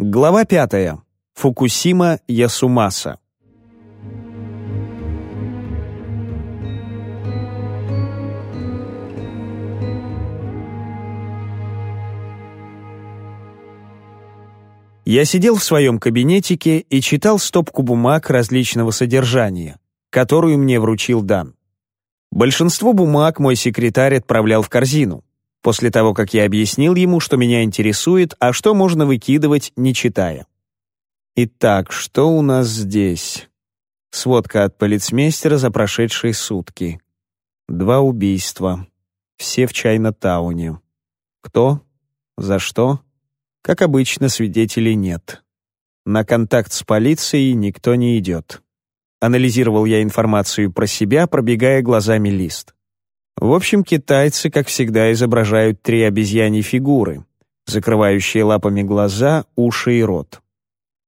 Глава пятая. Фукусима Ясумаса. Я сидел в своем кабинетике и читал стопку бумаг различного содержания, которую мне вручил Дан. Большинство бумаг мой секретарь отправлял в корзину, после того, как я объяснил ему, что меня интересует, а что можно выкидывать, не читая. Итак, что у нас здесь? Сводка от полицмейстера за прошедшие сутки. Два убийства. Все в Чайна-тауне. Кто? За что? Как обычно, свидетелей нет. На контакт с полицией никто не идет. Анализировал я информацию про себя, пробегая глазами лист. В общем, китайцы, как всегда, изображают три обезьяньи фигуры, закрывающие лапами глаза, уши и рот.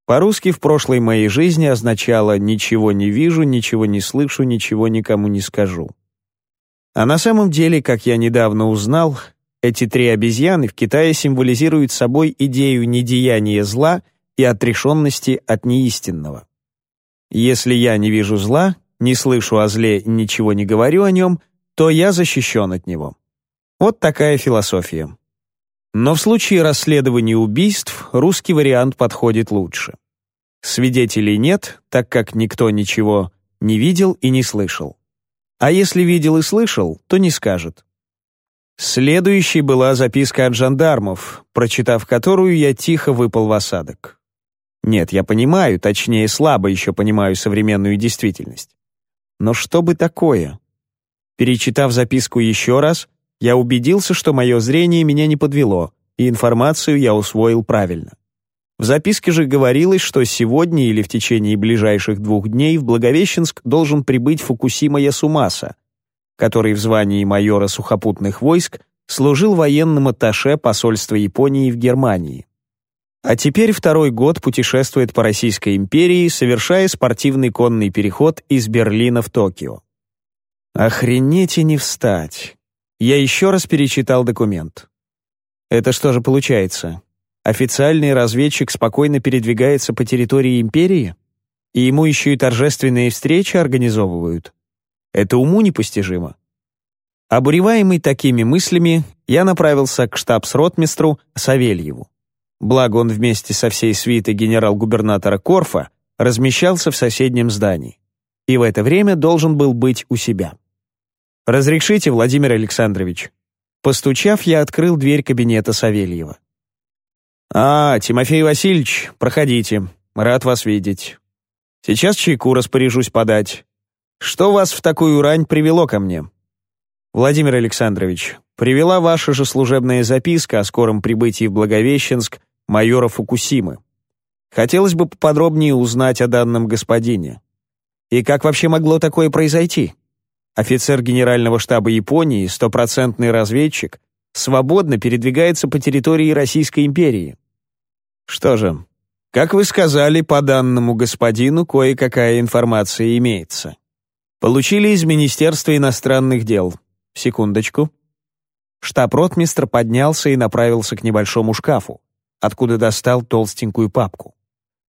По-русски в прошлой моей жизни означало «ничего не вижу, ничего не слышу, ничего никому не скажу». А на самом деле, как я недавно узнал, эти три обезьяны в Китае символизируют собой идею недеяния зла и отрешенности от неистинного. Если я не вижу зла, не слышу о зле ничего не говорю о нем, то я защищен от него. Вот такая философия. Но в случае расследования убийств русский вариант подходит лучше. Свидетелей нет, так как никто ничего не видел и не слышал. А если видел и слышал, то не скажет. Следующей была записка от жандармов, прочитав которую я тихо выпал в осадок. Нет, я понимаю, точнее, слабо еще понимаю современную действительность. Но что бы такое? Перечитав записку еще раз, я убедился, что мое зрение меня не подвело, и информацию я усвоил правильно. В записке же говорилось, что сегодня или в течение ближайших двух дней в Благовещенск должен прибыть Фукусима Ясумаса, который в звании майора сухопутных войск служил военным атташе посольства Японии в Германии. А теперь второй год путешествует по Российской империи, совершая спортивный конный переход из Берлина в Токио. Охренеть и не встать. Я еще раз перечитал документ. Это что же получается? Официальный разведчик спокойно передвигается по территории империи? И ему еще и торжественные встречи организовывают? Это уму непостижимо. Обуреваемый такими мыслями, я направился к штабс-ротмистру Савельеву. Благо он вместе со всей свитой генерал-губернатора Корфа размещался в соседнем здании. И в это время должен был быть у себя. «Разрешите, Владимир Александрович?» Постучав, я открыл дверь кабинета Савельева. «А, Тимофей Васильевич, проходите. Рад вас видеть. Сейчас чайку распоряжусь подать. Что вас в такую рань привело ко мне? Владимир Александрович, привела ваша же служебная записка о скором прибытии в Благовещенск майора Фукусимы. Хотелось бы поподробнее узнать о данном господине. И как вообще могло такое произойти? Офицер Генерального штаба Японии, стопроцентный разведчик, свободно передвигается по территории Российской империи. Что же, как вы сказали, по данному господину кое-какая информация имеется. Получили из Министерства иностранных дел. Секундочку. Штаб-ротмистр поднялся и направился к небольшому шкафу, откуда достал толстенькую папку.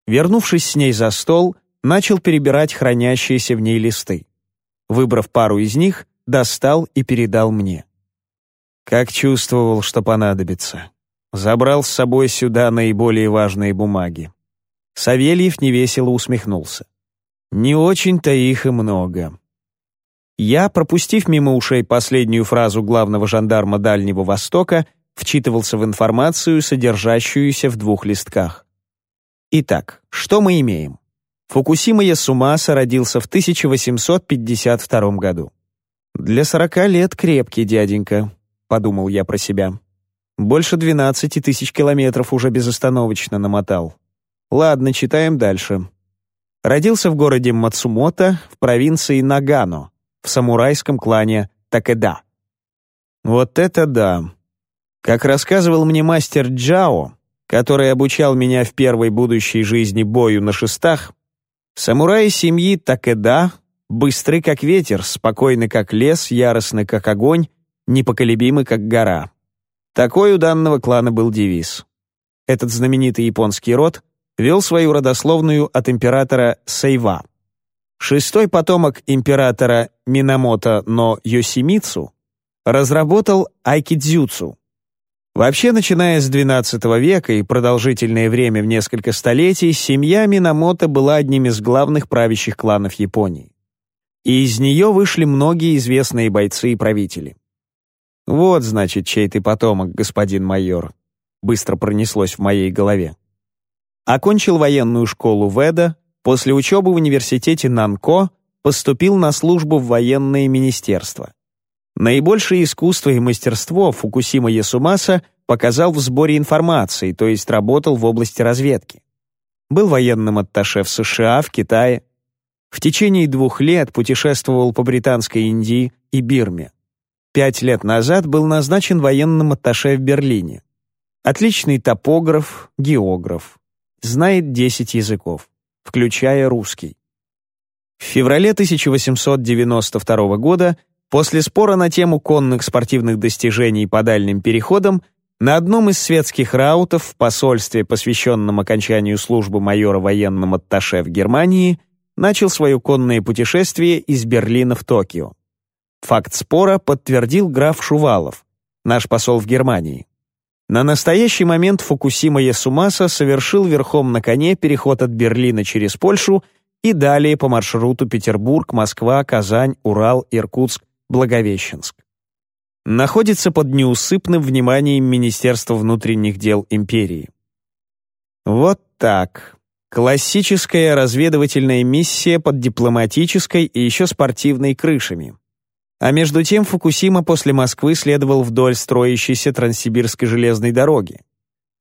Вернувшись с ней за стол, начал перебирать хранящиеся в ней листы. Выбрав пару из них, достал и передал мне. Как чувствовал, что понадобится. Забрал с собой сюда наиболее важные бумаги. Савельев невесело усмехнулся. Не очень-то их и много. Я, пропустив мимо ушей последнюю фразу главного жандарма Дальнего Востока, вчитывался в информацию, содержащуюся в двух листках. Итак, что мы имеем? Фукусима Ясумаса родился в 1852 году. «Для сорока лет крепкий дяденька», — подумал я про себя. Больше 12 тысяч километров уже безостановочно намотал. Ладно, читаем дальше. Родился в городе Мацумото в провинции Нагано, в самурайском клане Такеда. Вот это да! Как рассказывал мне мастер Джао, который обучал меня в первой будущей жизни бою на шестах, самураи семьи Такеда быстры как ветер, спокойны как лес, яростны как огонь, непоколебимы как гора. Такой у данного клана был девиз. этот знаменитый японский род, вел свою родословную от императора Сейва. Шестой потомок императора Минамото но Йосимицу разработал айкидзюцу. Вообще, начиная с XII века и продолжительное время в несколько столетий, семья Минамото была одним из главных правящих кланов Японии. И из нее вышли многие известные бойцы и правители. «Вот, значит, чей ты потомок, господин майор», — быстро пронеслось в моей голове. Окончил военную школу Веда, после учебы в университете Нанко поступил на службу в военное министерство. Наибольшее искусство и мастерство Фукусима Ясумаса показал в сборе информации, то есть работал в области разведки. Был военным атташе в США, в Китае. В течение двух лет путешествовал по Британской Индии и Бирме. Пять лет назад был назначен военным атташе в Берлине. Отличный топограф, географ. Знает 10 языков, включая русский. В феврале 1892 года После спора на тему конных спортивных достижений по дальним переходам на одном из светских раутов в посольстве, посвященном окончанию службы майора военным атташе в Германии, начал свое конное путешествие из Берлина в Токио. Факт спора подтвердил граф Шувалов, наш посол в Германии. На настоящий момент Фукусима Ясумаса совершил верхом на коне переход от Берлина через Польшу и далее по маршруту Петербург, Москва, Казань, Урал, Иркутск, Благовещенск. Находится под неусыпным вниманием Министерства внутренних дел империи. Вот так. Классическая разведывательная миссия под дипломатической и еще спортивной крышами. А между тем Фукусима после Москвы следовал вдоль строящейся Транссибирской железной дороги.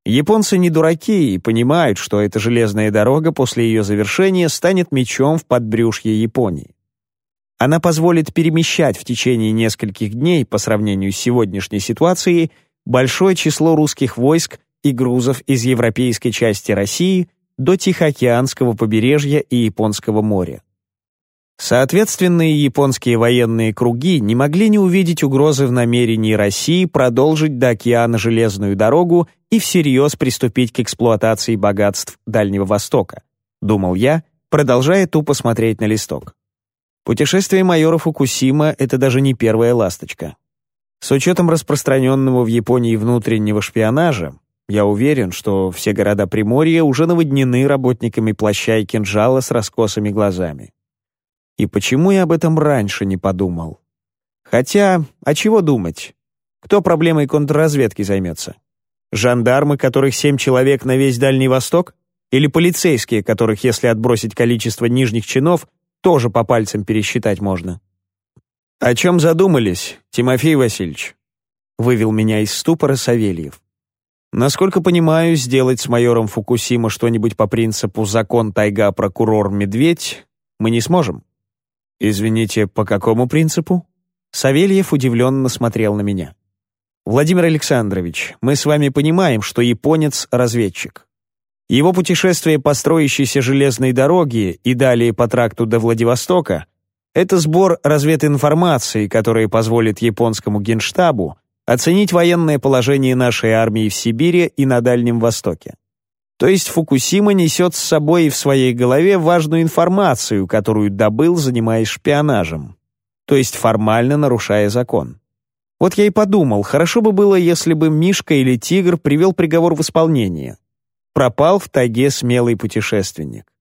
Японцы не дураки и понимают, что эта железная дорога после ее завершения станет мечом в подбрюшье Японии. Она позволит перемещать в течение нескольких дней по сравнению с сегодняшней ситуацией большое число русских войск и грузов из европейской части России до Тихоокеанского побережья и Японского моря. Соответственные японские военные круги не могли не увидеть угрозы в намерении России продолжить до океана железную дорогу и всерьез приступить к эксплуатации богатств Дальнего Востока, думал я, продолжая тупо смотреть на листок. Путешествие майора Фукусима — это даже не первая ласточка. С учетом распространенного в Японии внутреннего шпионажа, я уверен, что все города Приморья уже наводнены работниками плаща и кинжала с раскосыми глазами. И почему я об этом раньше не подумал? Хотя, а чего думать? Кто проблемой контрразведки займется? Жандармы, которых семь человек на весь Дальний Восток? Или полицейские, которых, если отбросить количество нижних чинов, тоже по пальцам пересчитать можно. «О чем задумались, Тимофей Васильевич?» Вывел меня из ступора Савельев. Насколько понимаю, сделать с майором Фукусима что-нибудь по принципу «закон тайга, прокурор медведь» мы не сможем. Извините, по какому принципу? Савельев удивленно смотрел на меня. Владимир Александрович, мы с вами понимаем, что японец — разведчик. Его путешествие по строящейся железной дороге и далее по тракту до Владивостока — это сбор развединформации, который позволит японскому генштабу оценить военное положение нашей армии в Сибири и на Дальнем Востоке. То есть Фукусима несет с собой в своей голове важную информацию, которую добыл, занимаясь шпионажем, то есть формально нарушая закон. Вот я и подумал, хорошо бы было, если бы Мишка или Тигр привел приговор в исполнение — пропал в тайге смелый путешественник.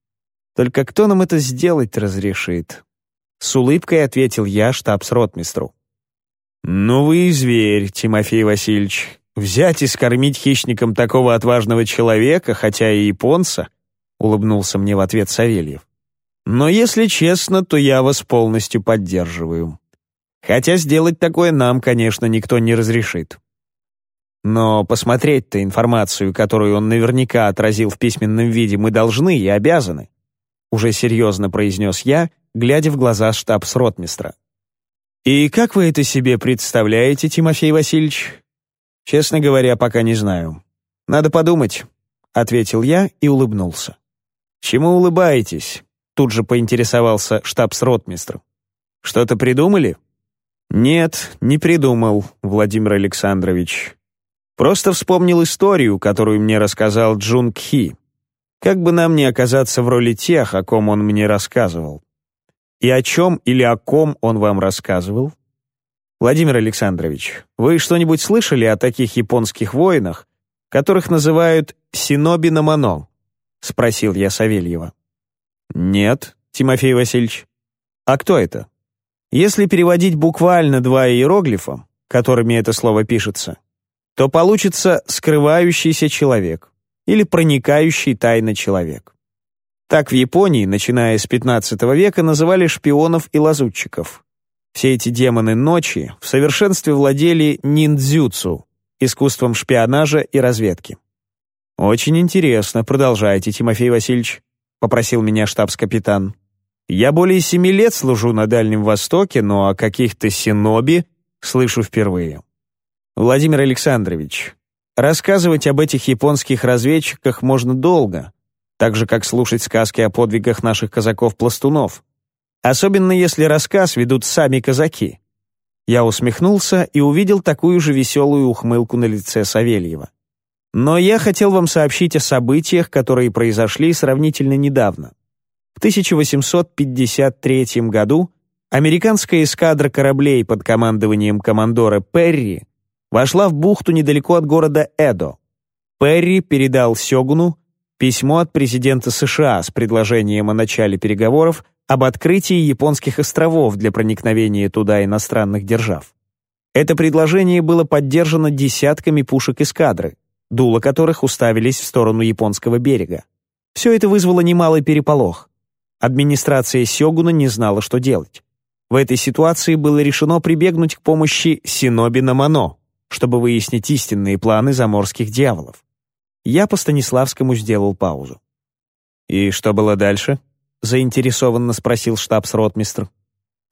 Только кто нам это сделать разрешит? С улыбкой ответил я штабс-ротмистру. «Ну вы и зверь, Тимофей Васильевич. Взять и скормить хищникам такого отважного человека, хотя и японца», улыбнулся мне в ответ Савельев. «Но если честно, то я вас полностью поддерживаю. Хотя сделать такое нам, конечно, никто не разрешит. Но посмотреть-то информацию, которую он наверняка отразил в письменном виде, мы должны и обязаны. Уже серьезно произнес я, глядя в глаза штабс-ротмистра. «И как вы это себе представляете, Тимофей Васильевич?» «Честно говоря, пока не знаю. Надо подумать», — ответил я и улыбнулся. «Чему улыбаетесь?» — тут же поинтересовался штабс-ротмистр. «Что-то придумали?» «Нет, не придумал, Владимир Александрович. Просто вспомнил историю, которую мне рассказал Джун Кхи. Как бы нам не оказаться в роли тех, о ком он мне рассказывал. И о чем или о ком он вам рассказывал? Владимир Александрович, вы что-нибудь слышали о таких японских воинах, которых называют синоби на мано? Спросил я Савельева. Нет, Тимофей Васильевич. А кто это? Если переводить буквально два иероглифа, которыми это слово пишется, то получится «скрывающийся человек» или «проникающий тайно человек». Так в Японии, начиная с XV века, называли шпионов и лазутчиков. Все эти демоны ночи в совершенстве владели ниндзюцу, искусством шпионажа и разведки. «Очень интересно, продолжайте, Тимофей Васильевич», — попросил меня штабс-капитан. «Я более семи лет служу на Дальнем Востоке, но о каких-то синоби слышу впервые». Владимир Александрович, рассказывать об этих японских разведчиках можно долго, так же, как слушать сказки о подвигах наших казаков-пластунов. Особенно если рассказ ведут сами казаки. Я усмехнулся и увидел такую же веселую ухмылку на лице Савельева. Но я хотел вам сообщить о событиях, которые произошли сравнительно недавно. В 1853 году американская эскадра кораблей под командованием командора Перри вошла в бухту недалеко от города Эдо. Перри передал Сёгуну письмо от президента США с предложением о начале переговоров об открытии японских островов для проникновения туда иностранных держав. Это предложение было поддержано десятками пушек эскадры, дула которых уставились в сторону японского берега. Все это вызвало немалый переполох. Администрация Сёгуна не знала, что делать. В этой ситуации было решено прибегнуть к помощи Синоби Намано, чтобы выяснить истинные планы заморских дьяволов. Я по Станиславскому сделал паузу. «И что было дальше?» — заинтересованно спросил штабс-ротмистр.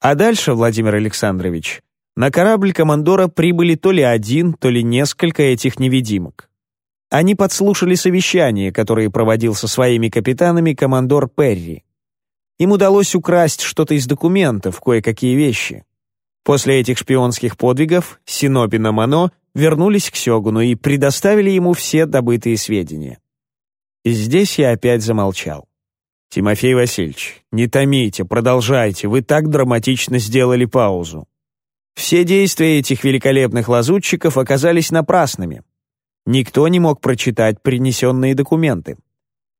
«А дальше, Владимир Александрович, на корабль командора прибыли то ли один, то ли несколько этих невидимок. Они подслушали совещание, которое проводил со своими капитанами командор Перри. Им удалось украсть что-то из документов, кое-какие вещи. После этих шпионских подвигов Синопи Мано вернулись к Сёгуну и предоставили ему все добытые сведения. И здесь я опять замолчал. «Тимофей Васильевич, не томите, продолжайте, вы так драматично сделали паузу. Все действия этих великолепных лазутчиков оказались напрасными. Никто не мог прочитать принесенные документы.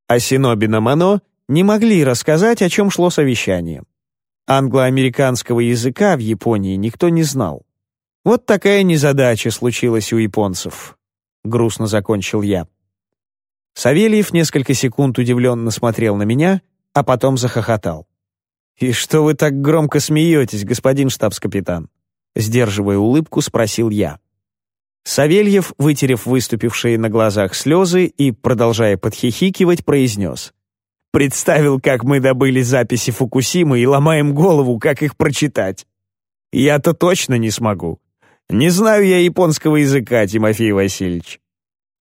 А Синоби Мано не могли рассказать, о чем шло совещание. Англо-американского языка в Японии никто не знал. Вот такая незадача случилась у японцев. Грустно закончил я. Савельев несколько секунд удивленно смотрел на меня, а потом захохотал. «И что вы так громко смеетесь, господин штабс-капитан?» Сдерживая улыбку, спросил я. Савельев, вытерев выступившие на глазах слезы и, продолжая подхихикивать, произнес. Представил, как мы добыли записи Фукусимы и ломаем голову, как их прочитать. Я-то точно не смогу. Не знаю я японского языка, Тимофей Васильевич.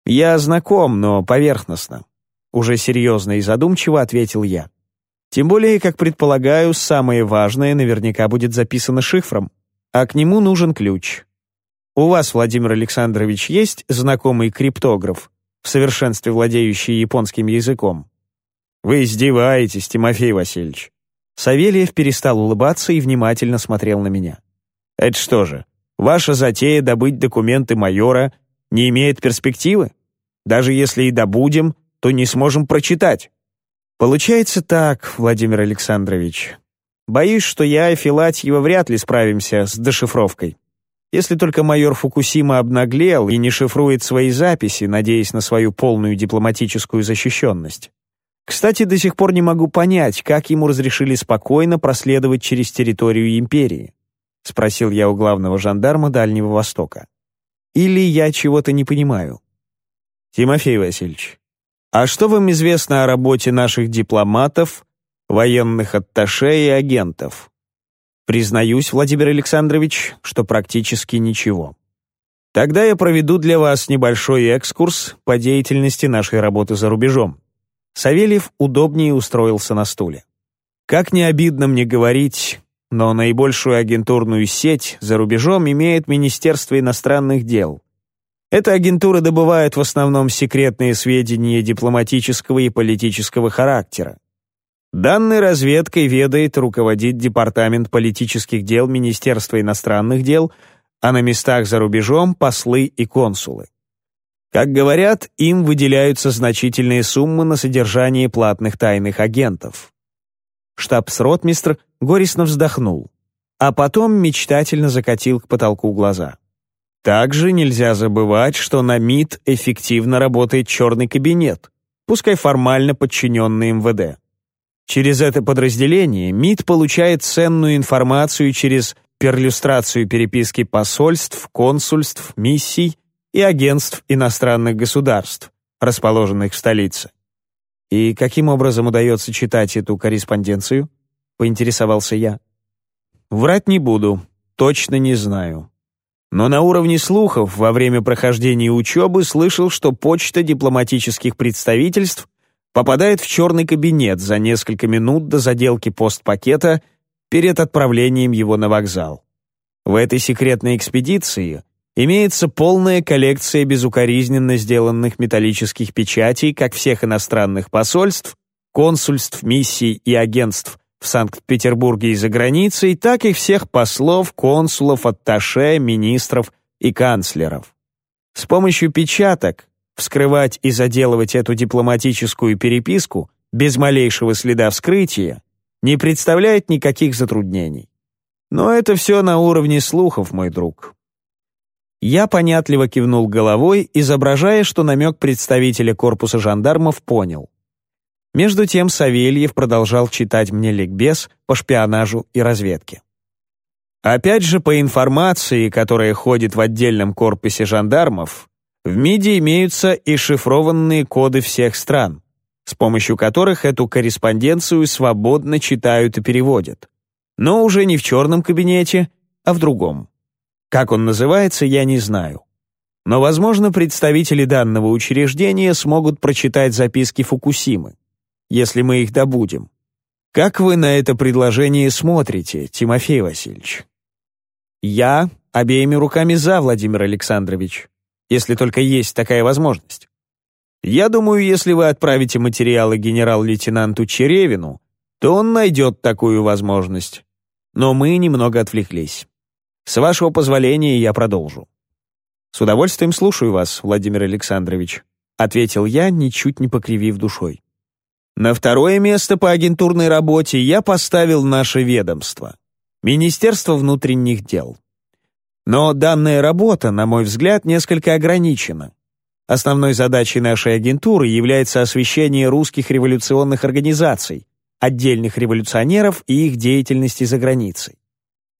Я знаком, но поверхностно. Уже серьезно и задумчиво ответил я. Тем более, как предполагаю, самое важное наверняка будет записано шифром, а к нему нужен ключ. У вас, Владимир Александрович, есть знакомый криптограф, в совершенстве владеющий японским языком? «Вы издеваетесь, Тимофей Васильевич». Савельев перестал улыбаться и внимательно смотрел на меня. «Это что же, ваша затея добыть документы майора не имеет перспективы? Даже если и добудем, то не сможем прочитать». «Получается так, Владимир Александрович. Боюсь, что я и Филатьева вряд ли справимся с дешифровкой. Если только майор Фукусима обнаглел и не шифрует свои записи, надеясь на свою полную дипломатическую защищенность. Кстати, до сих пор не могу понять, как ему разрешили спокойно проследовать через территорию империи. Спросил я у главного жандарма Дальнего Востока. Или я чего-то не понимаю? Тимофей Васильевич, а что вам известно о работе наших дипломатов, военных атташе и агентов? Признаюсь, Владимир Александрович, что практически ничего. Тогда я проведу для вас небольшой экскурс по деятельности нашей работы за рубежом. Савельев удобнее устроился на стуле. Как не обидно мне говорить, но наибольшую агентурную сеть за рубежом имеет Министерство иностранных дел. Эта агентура добывает в основном секретные сведения дипломатического и политического характера. Данной разведкой ведает руководит Департамент политических дел Министерства иностранных дел, а на местах за рубежом – послы и консулы. Как говорят, им выделяются значительные суммы на содержание платных тайных агентов. Штабс-ротмистр горестно вздохнул, а потом мечтательно закатил к потолку глаза. Также нельзя забывать, что на МИД эффективно работает черный кабинет, пускай формально подчиненный МВД. Через это подразделение МИД получает ценную информацию через перлюстрацию переписки посольств, консульств, миссий и агентств иностранных государств, расположенных в столице. «И каким образом удается читать эту корреспонденцию?» — поинтересовался я. «Врать не буду, точно не знаю. Но на уровне слухов во время прохождения учебы слышал, что почта дипломатических представительств попадает в черный кабинет за несколько минут до заделки постпакета перед отправлением его на вокзал. В этой секретной экспедиции имеется полная коллекция безукоризненно сделанных металлических печатей как всех иностранных посольств, консульств, миссий и агентств в Санкт-Петербурге и за границей, так и всех послов, консулов, атташе, министров и канцлеров. С помощью печаток вскрывать и заделывать эту дипломатическую переписку без малейшего следа вскрытия не представляет никаких затруднений. Но это все на уровне слухов, мой друг. Я понятливо кивнул головой, изображая, что намек представителя корпуса жандармов понял. Между тем Савельев продолжал читать мне ликбез по шпионажу и разведке. Опять же, по информации, которая ходит в отдельном корпусе жандармов, в МИДе имеются и шифрованные коды всех стран, с помощью которых эту корреспонденцию свободно читают и переводят. Но уже не в черном кабинете, а в другом. Как он называется, я не знаю. Но, возможно, представители данного учреждения смогут прочитать записки Фукусимы если мы их добудем. Как вы на это предложение смотрите, Тимофей Васильевич? Я обеими руками за, Владимир Александрович, если только есть такая возможность. Я думаю, если вы отправите материалы генерал-лейтенанту Черевину, то он найдет такую возможность. Но мы немного отвлеклись. С вашего позволения я продолжу. С удовольствием слушаю вас, Владимир Александрович, ответил я, ничуть не покривив душой. На второе место по агентурной работе я поставил наше ведомство – Министерство внутренних дел. Но данная работа, на мой взгляд, несколько ограничена. Основной задачей нашей агентуры является освещение русских революционных организаций, отдельных революционеров и их деятельности за границей.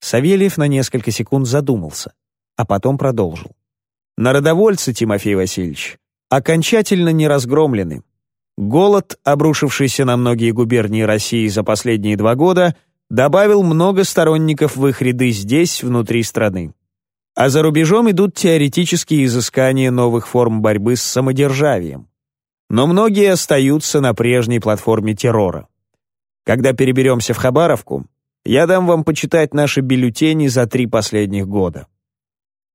Савельев на несколько секунд задумался, а потом продолжил. Народовольцы, Тимофей Васильевич, окончательно не разгромлены. Голод, обрушившийся на многие губернии России за последние два года, добавил много сторонников в их ряды здесь, внутри страны. А за рубежом идут теоретические изыскания новых форм борьбы с самодержавием. Но многие остаются на прежней платформе террора. Когда переберемся в Хабаровку, я дам вам почитать наши бюллетени за три последних года.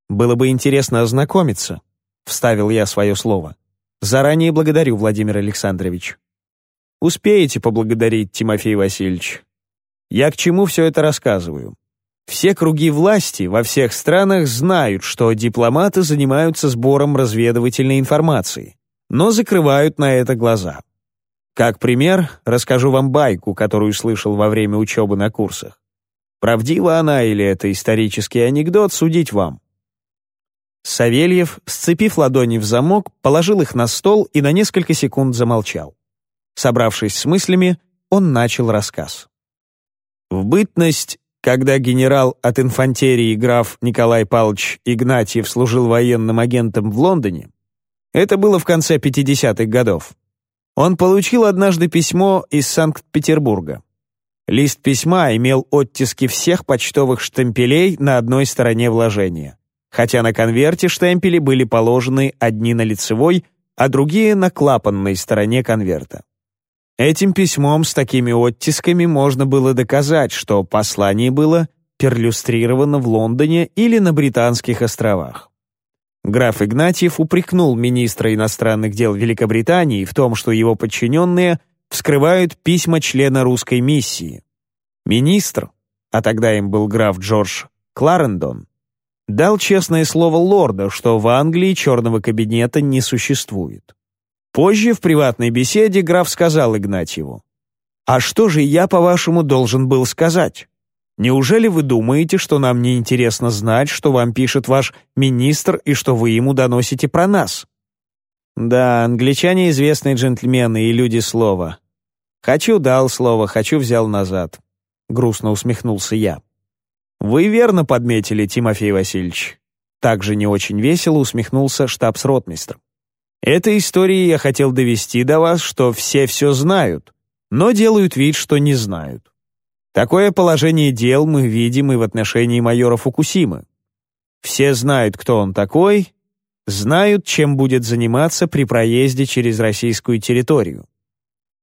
«Было бы интересно ознакомиться», — вставил я свое слово. Заранее благодарю, Владимир Александрович. Успеете поблагодарить, Тимофей Васильевич. Я к чему все это рассказываю? Все круги власти во всех странах знают, что дипломаты занимаются сбором разведывательной информации, но закрывают на это глаза. Как пример, расскажу вам байку, которую слышал во время учебы на курсах. Правдива она или это исторический анекдот, судить вам. Савельев, сцепив ладони в замок, положил их на стол и на несколько секунд замолчал. Собравшись с мыслями, он начал рассказ. В бытность, когда генерал от инфантерии граф Николай Павлович Игнатьев служил военным агентом в Лондоне, это было в конце 50-х годов, он получил однажды письмо из Санкт-Петербурга. Лист письма имел оттиски всех почтовых штемпелей на одной стороне вложения хотя на конверте штемпели были положены одни на лицевой, а другие на клапанной стороне конверта. Этим письмом с такими оттисками можно было доказать, что послание было перлюстрировано в Лондоне или на Британских островах. Граф Игнатьев упрекнул министра иностранных дел Великобритании в том, что его подчиненные вскрывают письма члена русской миссии. Министр, а тогда им был граф Джордж Кларендон, дал честное слово лорда, что в Англии черного кабинета не существует. Позже в приватной беседе граф сказал Игнатьеву, «А что же я, по-вашему, должен был сказать? Неужели вы думаете, что нам не интересно знать, что вам пишет ваш министр и что вы ему доносите про нас?» «Да, англичане известные джентльмены и люди слова. Хочу дал слово, хочу взял назад», — грустно усмехнулся я. «Вы верно подметили, Тимофей Васильевич». Также не очень весело усмехнулся штабс-ротмистр. «Этой историей я хотел довести до вас, что все все знают, но делают вид, что не знают. Такое положение дел мы видим и в отношении майора Фукусимы. Все знают, кто он такой, знают, чем будет заниматься при проезде через российскую территорию.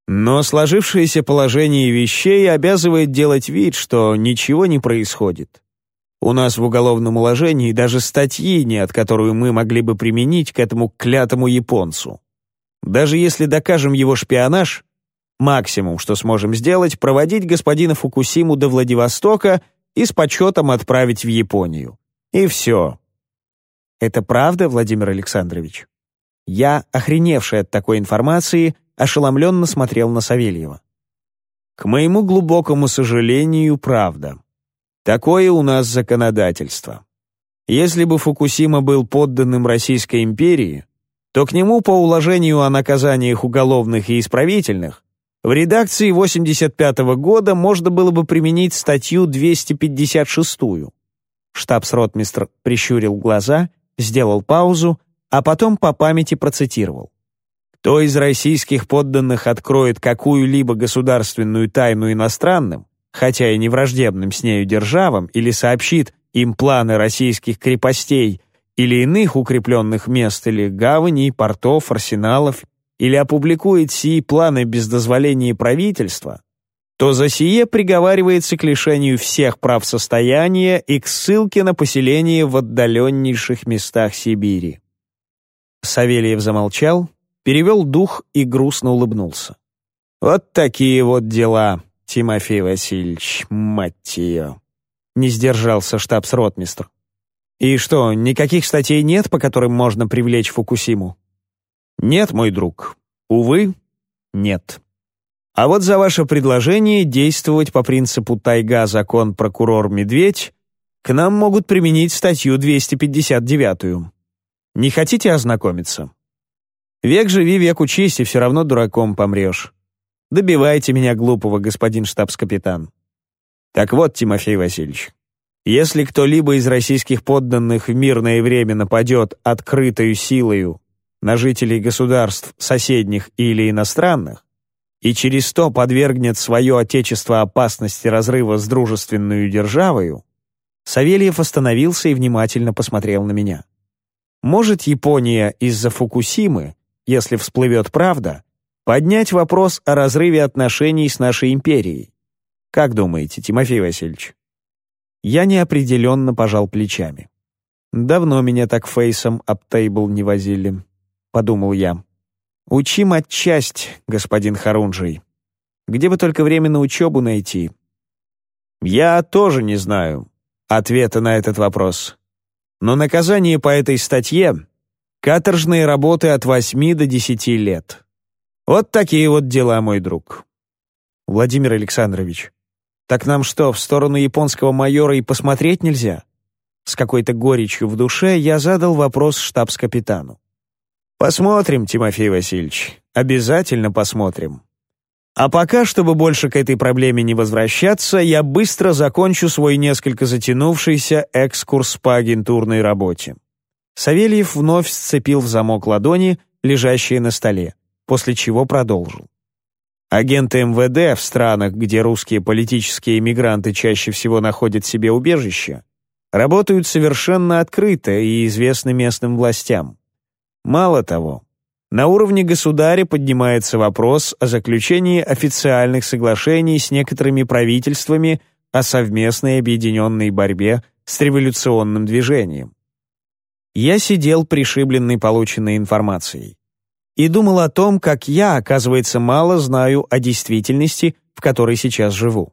Но сложившееся положение вещей обязывает делать вид, что ничего не происходит. У нас в уголовном уложении даже статьи нет, которую мы могли бы применить к этому клятому японцу. Даже если докажем его шпионаж, максимум, что сможем сделать, проводить господина Фукусиму до Владивостока и с почетом отправить в Японию. И все. Это правда, Владимир Александрович? Я, охреневший от такой информации, ошеломленно смотрел на Савельева. К моему глубокому сожалению, правда. Такое у нас законодательство. Если бы Фукусима был подданным Российской империи, то к нему по уложению о наказаниях уголовных и исправительных в редакции 85 -го года можно было бы применить статью 256-ю. Штабс-ротмистр прищурил глаза, сделал паузу, а потом по памяти процитировал. Кто из российских подданных откроет какую-либо государственную тайну иностранным, хотя и не враждебным с нею державам, или сообщит им планы российских крепостей или иных укрепленных мест или гаваней, портов, арсеналов, или опубликует сии планы без дозволения правительства, то за сие приговаривается к лишению всех прав состояния и к ссылке на поселение в отдаленнейших местах Сибири. Савельев замолчал, перевел дух и грустно улыбнулся. «Вот такие вот дела, Тимофей Васильевич, мать ее!» Не сдержался штабс-ротмистр. «И что, никаких статей нет, по которым можно привлечь Фукусиму?» «Нет, мой друг. Увы, нет. А вот за ваше предложение действовать по принципу «тайга, закон, прокурор, медведь» к нам могут применить статью 259. Не хотите ознакомиться?» Век живи, век учись, и все равно дураком помрешь. Добивайте меня, глупого, господин штабс-капитан. Так вот, Тимофей Васильевич, если кто-либо из российских подданных в мирное время нападет открытою силою на жителей государств соседних или иностранных, и через то подвергнет свое отечество опасности разрыва с дружественную державою, Савельев остановился и внимательно посмотрел на меня. Может, Япония из-за Фукусимы если всплывет правда, поднять вопрос о разрыве отношений с нашей империей. Как думаете, Тимофей Васильевич? Я неопределенно пожал плечами. Давно меня так фейсом об тейбл не возили, подумал я. Учим отчасть, господин Харунжий. Где бы только время на учебу найти? Я тоже не знаю ответа на этот вопрос. Но наказание по этой статье Каторжные работы от 8 до 10 лет. Вот такие вот дела, мой друг. Владимир Александрович, так нам что, в сторону японского майора и посмотреть нельзя? С какой-то горечью в душе я задал вопрос штабс-капитану. Посмотрим, Тимофей Васильевич, обязательно посмотрим. А пока, чтобы больше к этой проблеме не возвращаться, я быстро закончу свой несколько затянувшийся экскурс по агентурной работе. Савельев вновь сцепил в замок ладони, лежащие на столе, после чего продолжил. Агенты МВД в странах, где русские политические эмигранты чаще всего находят себе убежище, работают совершенно открыто и известны местным властям. Мало того, на уровне государя поднимается вопрос о заключении официальных соглашений с некоторыми правительствами о совместной объединенной борьбе с революционным движением. Я сидел пришибленный полученной информацией и думал о том, как я, оказывается, мало знаю о действительности, в которой сейчас живу.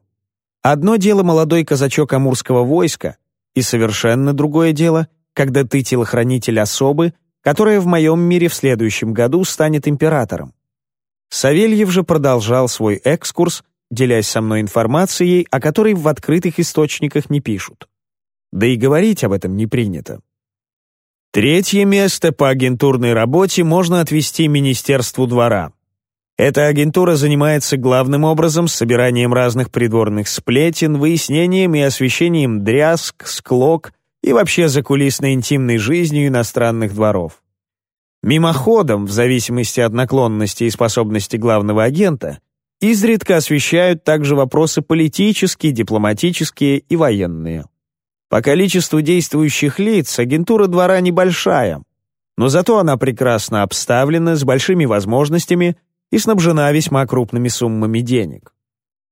Одно дело молодой казачок Амурского войска, и совершенно другое дело, когда ты телохранитель особы, которая в моем мире в следующем году станет императором. Савельев же продолжал свой экскурс, делясь со мной информацией, о которой в открытых источниках не пишут. Да и говорить об этом не принято. Третье место по агентурной работе можно отвести Министерству двора. Эта агентура занимается главным образом собиранием разных придворных сплетен, выяснением и освещением дрязг, склок и вообще закулисной интимной жизнью иностранных дворов. Мимоходом, в зависимости от наклонности и способности главного агента, изредка освещают также вопросы политические, дипломатические и военные. По количеству действующих лиц агентура двора небольшая, но зато она прекрасно обставлена, с большими возможностями и снабжена весьма крупными суммами денег.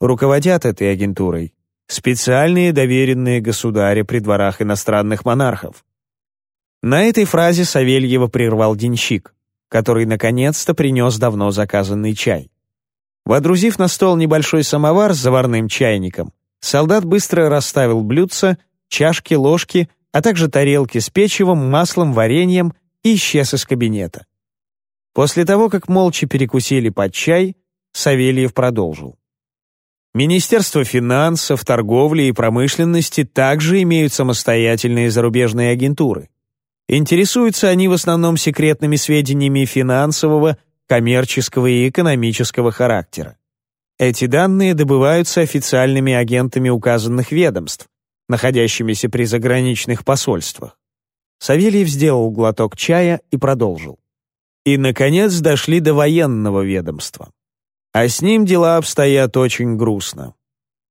Руководят этой агентурой специальные доверенные государи при дворах иностранных монархов. На этой фразе Савельева прервал денщик, который наконец-то принес давно заказанный чай. Водрузив на стол небольшой самовар с заварным чайником, солдат быстро расставил блюдца, чашки, ложки, а также тарелки с печевом, маслом, вареньем и исчез из кабинета. После того, как молча перекусили под чай, Савельев продолжил. Министерство финансов, торговли и промышленности также имеют самостоятельные зарубежные агентуры. Интересуются они в основном секретными сведениями финансового, коммерческого и экономического характера. Эти данные добываются официальными агентами указанных ведомств, находящимися при заграничных посольствах. Савельев сделал глоток чая и продолжил. И, наконец, дошли до военного ведомства. А с ним дела обстоят очень грустно.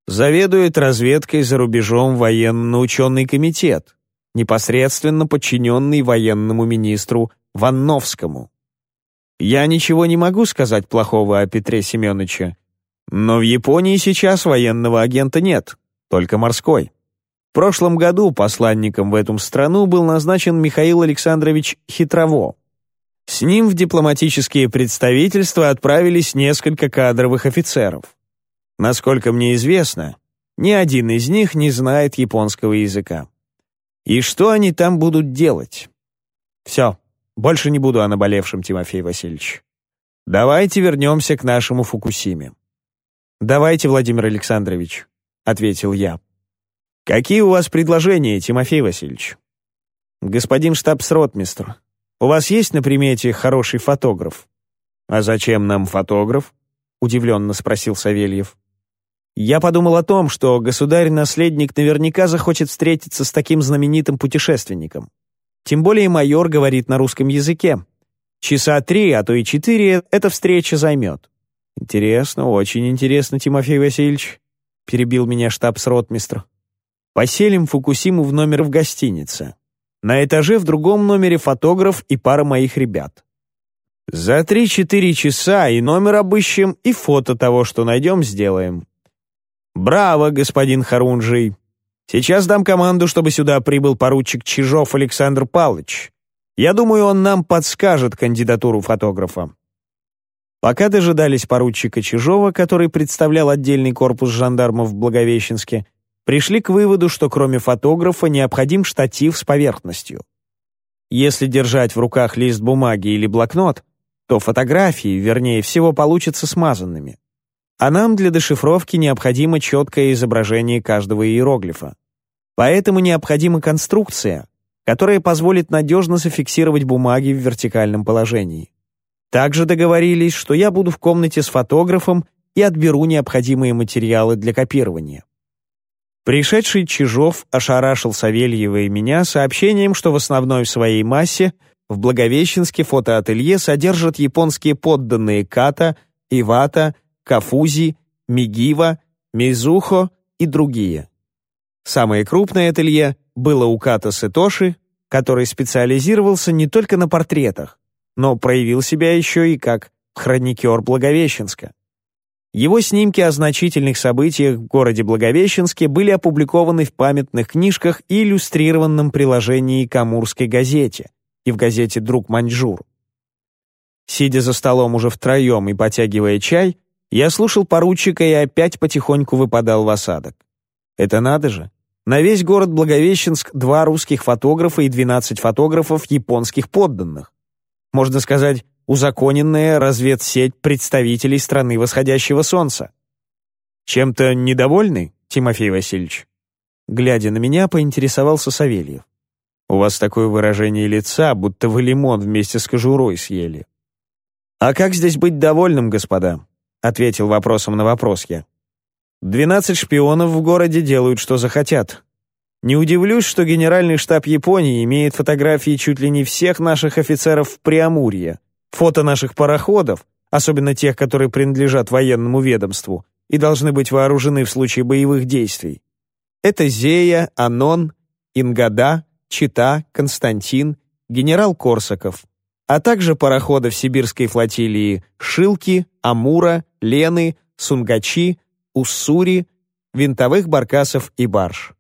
Заведует разведкой за рубежом военно-ученый комитет, непосредственно подчиненный военному министру Ванновскому. Я ничего не могу сказать плохого о Петре Семеновиче, но в Японии сейчас военного агента нет, только морской. В прошлом году посланником в эту страну был назначен Михаил Александрович Хитрово. С ним в дипломатические представительства отправились несколько кадровых офицеров. Насколько мне известно, ни один из них не знает японского языка. И что они там будут делать? Все, больше не буду о наболевшем, Тимофей Васильевич. Давайте вернемся к нашему Фукусиме. «Давайте, Владимир Александрович», — ответил я. «Какие у вас предложения, Тимофей Васильевич?» «Господин штабс-ротмистр, у вас есть на примете хороший фотограф?» «А зачем нам фотограф?» — удивленно спросил Савельев. «Я подумал о том, что государь-наследник наверняка захочет встретиться с таким знаменитым путешественником. Тем более майор говорит на русском языке. Часа три, а то и четыре эта встреча займет». «Интересно, очень интересно, Тимофей Васильевич», — перебил меня штабс-ротмистр. «Поселим Фукусиму в номер в гостинице. На этаже в другом номере фотограф и пара моих ребят. За три-четыре часа и номер обыщем, и фото того, что найдем, сделаем. Браво, господин Харунжий. Сейчас дам команду, чтобы сюда прибыл поручик Чижов Александр Павлович. Я думаю, он нам подскажет кандидатуру фотографа. Пока дожидались поручика Чижова, который представлял отдельный корпус жандармов в Благовещенске, пришли к выводу, что кроме фотографа необходим штатив с поверхностью. Если держать в руках лист бумаги или блокнот, то фотографии, вернее всего, получатся смазанными. А нам для дешифровки необходимо четкое изображение каждого иероглифа. Поэтому необходима конструкция, которая позволит надежно зафиксировать бумаги в вертикальном положении. Также договорились, что я буду в комнате с фотографом и отберу необходимые материалы для копирования. Пришедший Чижов ошарашил Савельева и меня сообщением, что в основной своей массе в Благовещенске фотоателье содержат японские подданные Ката, Ивата, Кафузи, Мигива, Мизухо и другие. Самое крупное ателье было у Ката Сетоши, который специализировался не только на портретах, но проявил себя еще и как хроникер Благовещенска. Его снимки о значительных событиях в городе Благовещенске были опубликованы в памятных книжках и иллюстрированном приложении к Амурской газете и в газете «Друг Маньчжур». Сидя за столом уже втроем и потягивая чай, я слушал поручика и опять потихоньку выпадал в осадок. Это надо же. На весь город Благовещенск два русских фотографа и 12 фотографов японских подданных. Можно сказать, узаконенная разведсеть представителей страны восходящего солнца. Чем-то недовольны, Тимофей Васильевич? Глядя на меня, поинтересовался Савельев. У вас такое выражение лица, будто вы лимон вместе с кожурой съели. «А как здесь быть довольным, господа?» — ответил вопросом на вопрос я. «Двенадцать шпионов в городе делают, что захотят. Не удивлюсь, что генеральный штаб Японии имеет фотографии чуть ли не всех наших офицеров в Преамурье, фото наших пароходов, особенно тех, которые принадлежат военному ведомству, и должны быть вооружены в случае боевых действий. Это Зея, Анон, Ингада, Чита, Константин, генерал Корсаков, а также пароходов сибирской флотилии Шилки, Амура, Лены, Сунгачи, Уссури, винтовых баркасов и барж.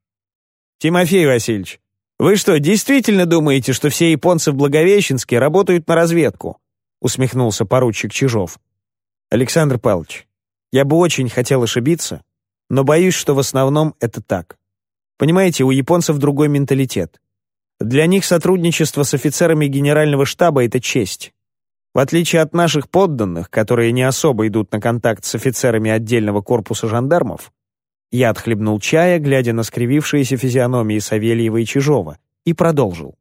«Тимофей Васильевич, вы что, действительно думаете, что все японцы в Благовещенске работают на разведку?» усмехнулся поручик Чижов. «Александр Павлович, я бы очень хотел ошибиться, но боюсь, что в основном это так. Понимаете, у японцев другой менталитет. Для них сотрудничество с офицерами генерального штаба — это честь. В отличие от наших подданных, которые не особо идут на контакт с офицерами отдельного корпуса жандармов, я отхлебнул чая, глядя на скривившиеся физиономии Савельева и Чижова, и продолжил.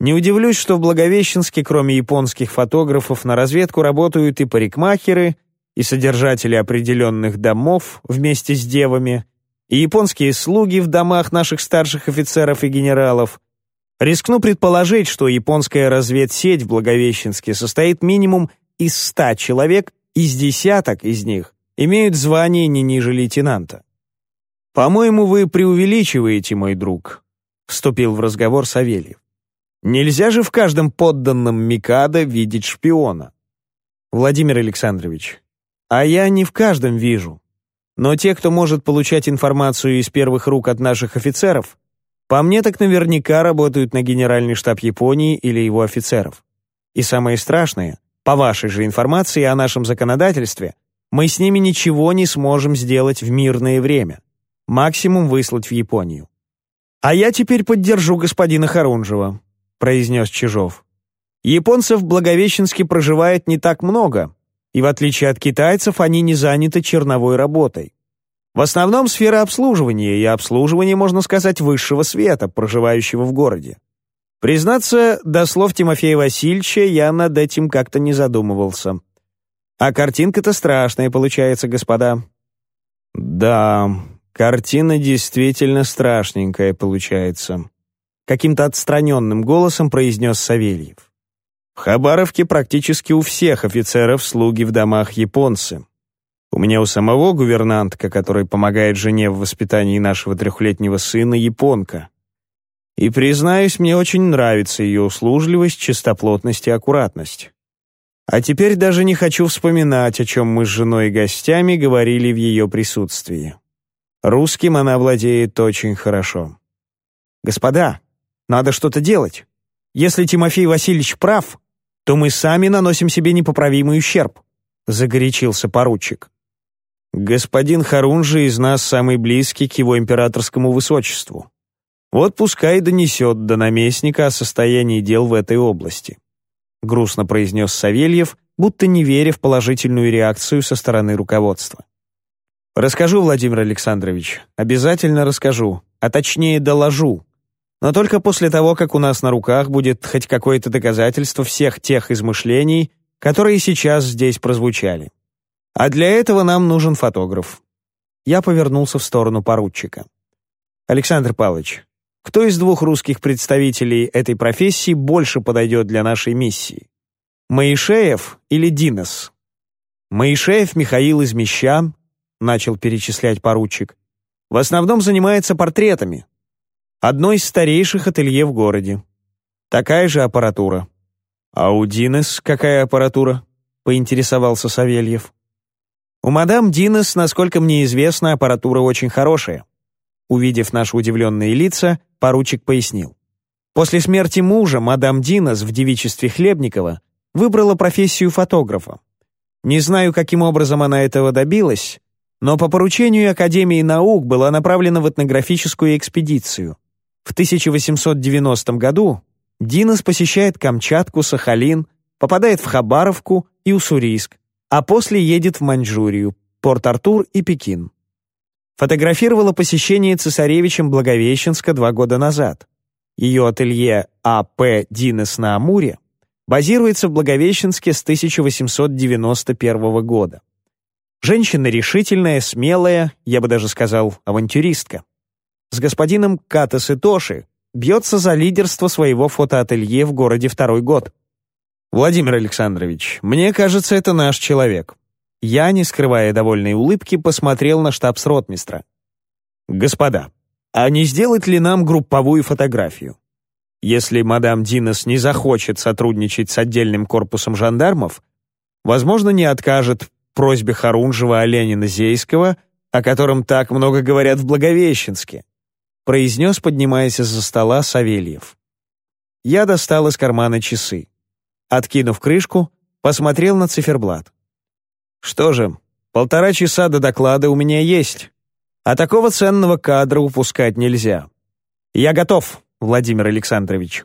Не удивлюсь, что в Благовещенске, кроме японских фотографов, на разведку работают и парикмахеры, и содержатели определенных домов вместе с девами, и японские слуги в домах наших старших офицеров и генералов, Рискну предположить, что японская разведсеть в Благовещенске состоит минимум из ста человек, из десяток из них имеют звание не ниже лейтенанта. «По-моему, вы преувеличиваете, мой друг», — вступил в разговор Савельев. «Нельзя же в каждом подданном Микадо видеть шпиона». «Владимир Александрович, а я не в каждом вижу. Но те, кто может получать информацию из первых рук от наших офицеров, по мне так наверняка работают на генеральный штаб Японии или его офицеров. И самое страшное, по вашей же информации о нашем законодательстве, мы с ними ничего не сможем сделать в мирное время. Максимум выслать в Японию. «А я теперь поддержу господина Харунжева», — произнес Чижов. «Японцев в Благовещенске проживает не так много, и в отличие от китайцев они не заняты черновой работой. В основном сфера обслуживания, и обслуживание, можно сказать, высшего света, проживающего в городе. Признаться, до слов Тимофея Васильевича я над этим как-то не задумывался. А картинка-то страшная получается, господа. Да, картина действительно страшненькая получается. Каким-то отстраненным голосом произнес Савельев. В Хабаровке практически у всех офицеров слуги в домах японцы. У меня у самого гувернантка, которая помогает жене в воспитании нашего трехлетнего сына, японка. И, признаюсь, мне очень нравится ее услужливость, чистоплотность и аккуратность. А теперь даже не хочу вспоминать, о чем мы с женой и гостями говорили в ее присутствии. Русским она владеет очень хорошо. Господа, надо что-то делать. Если Тимофей Васильевич прав, то мы сами наносим себе непоправимый ущерб, загорячился поручик. Господин Харунжи из нас самый близкий к его императорскому высочеству. Вот пускай донесет до наместника о состоянии дел в этой области», — грустно произнес Савельев, будто не веря в положительную реакцию со стороны руководства. «Расскажу, Владимир Александрович, обязательно расскажу, а точнее доложу, но только после того, как у нас на руках будет хоть какое-то доказательство всех тех измышлений, которые сейчас здесь прозвучали. А для этого нам нужен фотограф. Я повернулся в сторону поручика. Александр Павлович, кто из двух русских представителей этой профессии больше подойдет для нашей миссии? Моишеев или Динос? Моишеев Михаил из Мещан, начал перечислять поручик, в основном занимается портретами. Одно из старейших ателье в городе. Такая же аппаратура. А у Динес какая аппаратура? Поинтересовался Савельев. У мадам Динес, насколько мне известно, аппаратура очень хорошая. Увидев наши удивленные лица, поручик пояснил. После смерти мужа мадам Динес в девичестве Хлебникова выбрала профессию фотографа. Не знаю, каким образом она этого добилась, но по поручению Академии наук была направлена в этнографическую экспедицию. В 1890 году Динос посещает Камчатку, Сахалин, попадает в Хабаровку и Уссурийск, а после едет в Маньчжурию, Порт-Артур и Пекин. Фотографировала посещение цесаревичем Благовещенска два года назад. Ее ателье А.П. Динес на Амуре базируется в Благовещенске с 1891 года. Женщина решительная, смелая, я бы даже сказал, авантюристка. С господином Като Сытоши бьется за лидерство своего фотоателье в городе второй год. «Владимир Александрович, мне кажется, это наш человек». Я, не скрывая довольной улыбки, посмотрел на штабс-ротмистра. «Господа, а не сделать ли нам групповую фотографию? Если мадам Динос не захочет сотрудничать с отдельным корпусом жандармов, возможно, не откажет просьбе Харунжева Оленина Зейского, о котором так много говорят в Благовещенске, произнес, поднимаясь из-за стола, Савельев. Я достал из кармана часы. Откинув крышку, посмотрел на циферблат. Что же, полтора часа до доклада у меня есть, а такого ценного кадра упускать нельзя. Я готов, Владимир Александрович.